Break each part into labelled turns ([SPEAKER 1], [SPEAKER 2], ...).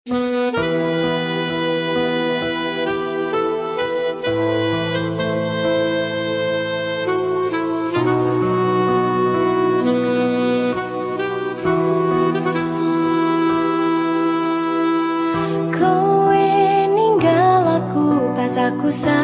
[SPEAKER 1] Kau ninggal aku pas aku sang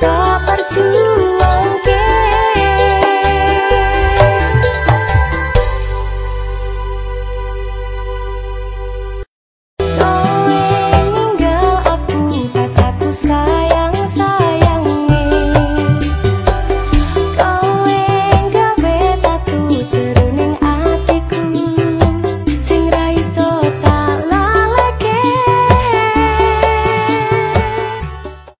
[SPEAKER 1] thought